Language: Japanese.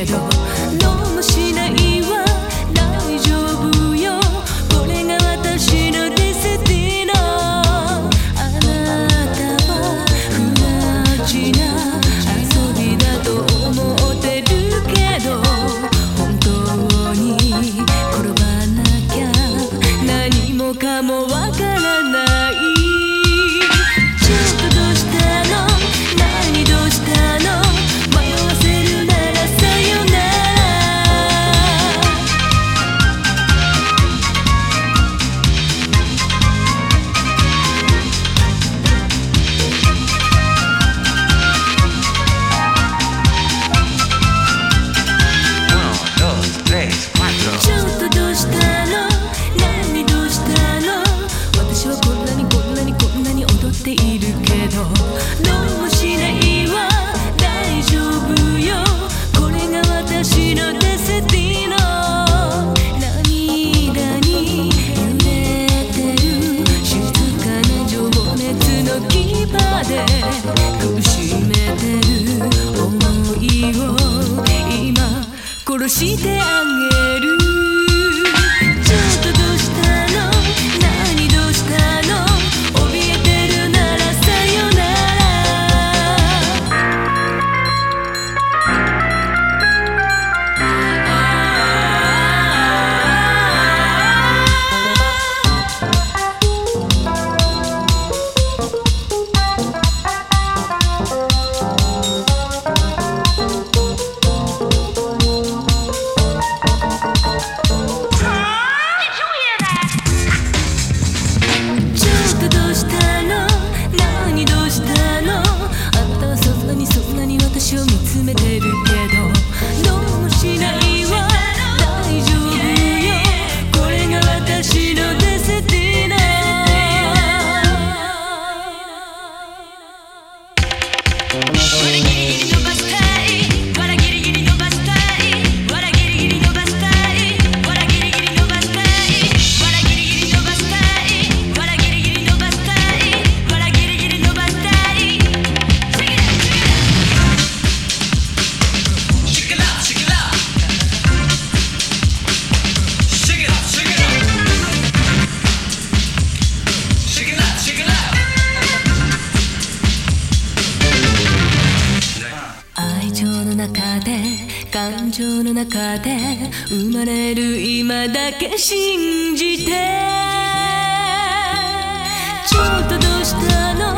けどどうもしないわ大丈夫よ。これが私のディスティノ。あなたは不なちな遊びだと思ってるけど本当に転ばなきゃ何もかも忘れまで苦しめてる思いを今殺してあげる ederim 情の中で生まれる今だけ信じて。ちょっとどうしたの？